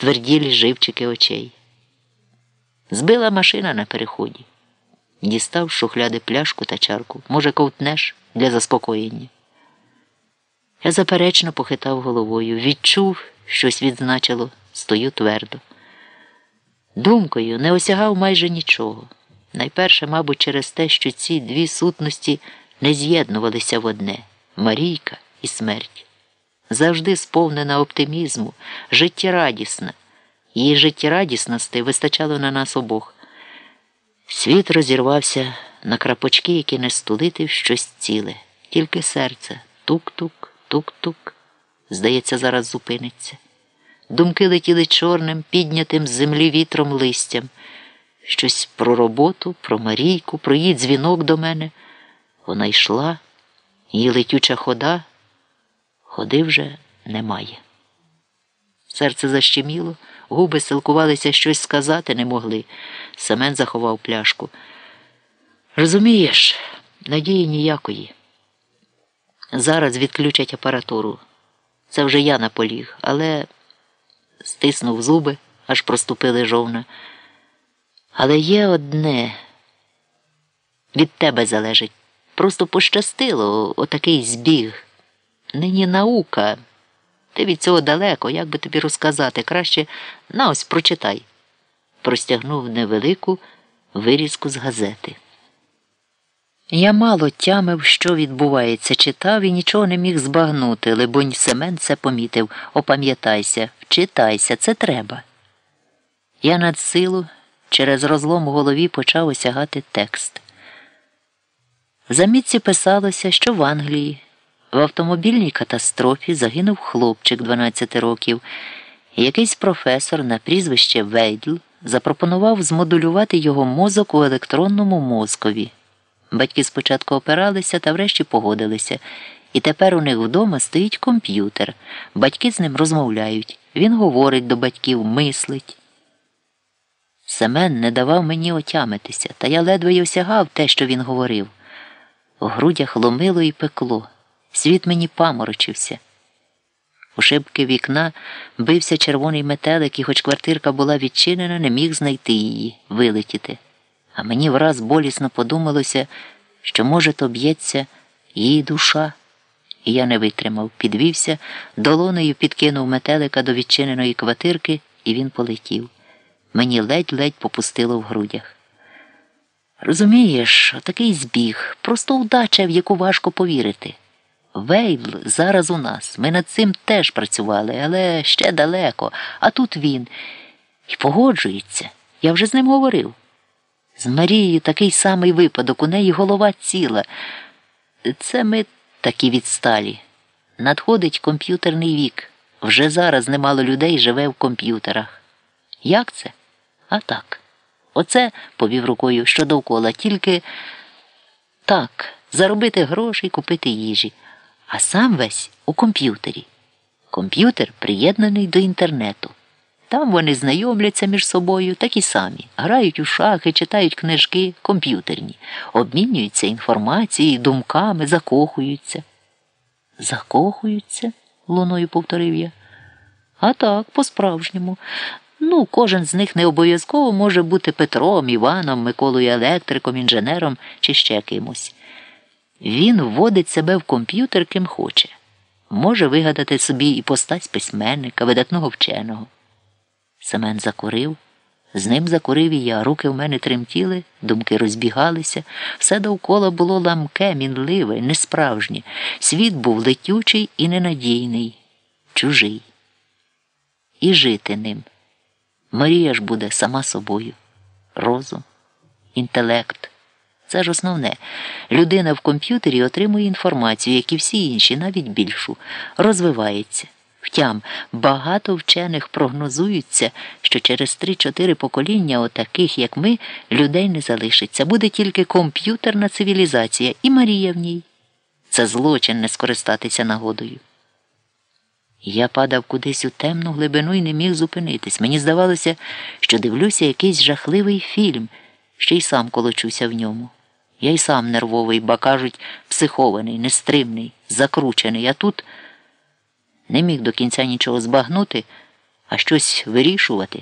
стверділі живчики очей. Збила машина на переході. Дістав шухляди пляшку та чарку. Може, ковтнеш для заспокоєння. Я заперечно похитав головою, відчув, щось відзначило, стою твердо. Думкою не осягав майже нічого. Найперше, мабуть, через те, що ці дві сутності не з'єднувалися в одне Марійка і смерть. Завжди сповнена оптимізму, життєрадісна. Її життєрадісності вистачало на нас обох. Світ розірвався на крапочки, які не стулити в щось ціле, тільки серце тук-тук, тук-тук. Здається, зараз зупиниться. Думки летіли чорним, піднятим з землі вітром листям. Щось про роботу, про Марійку, про її дзвінок до мене. Вона йшла, її летюча хода, ходи вже немає. Серце защеміло, губи силкувалися щось сказати, не могли. Семен заховав пляшку. Розумієш, надії ніякої. Зараз відключать апаратуру. Це вже я наполіг, але стиснув зуби, аж проступили жовна. Але є одне від тебе залежить. Просто пощастило отакий збіг. Нині наука. Ти від цього далеко, як би тобі розказати, краще на ось прочитай. Простягнув невелику вирізку з газети. Я мало тямив, що відбувається, читав і нічого не міг збагнути, либонь Семен це помітив. Опам'ятайся, вчитайся, це треба. Я над силу через розлом у голові почав осягати текст. В замітці писалося, що в Англії в автомобільній катастрофі загинув хлопчик 12 років, якийсь професор на прізвище Вейдл запропонував змодулювати його мозок у електронному мозкові. Батьки спочатку опиралися та врешті погодилися, і тепер у них вдома стоїть комп'ютер. Батьки з ним розмовляють. Він говорить до батьків, мислить. Семен не давав мені отямитися, та я ледве й осягав те, що він говорив. У грудях ломило і пекло. Світ мені паморочився. У шибки вікна бився червоний метелик, і хоч квартирка була відчинена, не міг знайти її, вилетіти. А мені враз болісно подумалося, що, може, то б'ється її душа. І я не витримав, підвівся, долонею підкинув метелика до відчиненої квартирки, і він полетів. Мені ледь-ледь попустило в грудях. Розумієш, такий збіг, просто удача, в яку важко повірити. Вейбл зараз у нас. Ми над цим теж працювали, але ще далеко. А тут він. І погоджується. Я вже з ним говорив. З Марією такий самий випадок, у неї голова ціла. Це ми такі відсталі. Надходить комп'ютерний вік. Вже зараз немало людей живе в комп'ютерах. Як це? А так. Оце, повів рукою, що довкола, тільки так, заробити гроші купити їжі, а сам весь у комп'ютері. Комп'ютер приєднаний до інтернету. Там вони знайомляться між собою такі самі, грають у шахи, читають книжки, комп'ютерні, обмінюються інформацією, думками, закохуються. Закохуються? луною повторив я. А так, по-справжньому. Ну, кожен з них не обов'язково може бути Петром, Іваном, Миколою електриком, інженером чи ще кимось. Він вводить себе в комп'ютер ким хоче, може вигадати собі і постать письменника, видатного вченого. Семен закурив, з ним закурив і я, руки в мене тремтіли, думки розбігалися, все довкола було ламке, мінливе, несправжнє. Світ був летючий і ненадійний, чужий. І жити ним. Марія ж буде сама собою, розум, інтелект. Це ж основне. Людина в комп'ютері отримує інформацію, як і всі інші, навіть більшу, розвивається. Втям, багато вчених прогнозуються, що через 3-4 покоління отаких, як ми, людей не залишиться. Буде тільки комп'ютерна цивілізація і Марія в ній. Це злочин не скористатися нагодою. Я падав кудись у темну глибину і не міг зупинитись. Мені здавалося, що дивлюся якийсь жахливий фільм, ще й сам колочуся в ньому. Я й сам нервовий, ба кажуть, психований, нестримний, закручений, а тут не міг до кінця нічого збагнути, а щось вирішувати.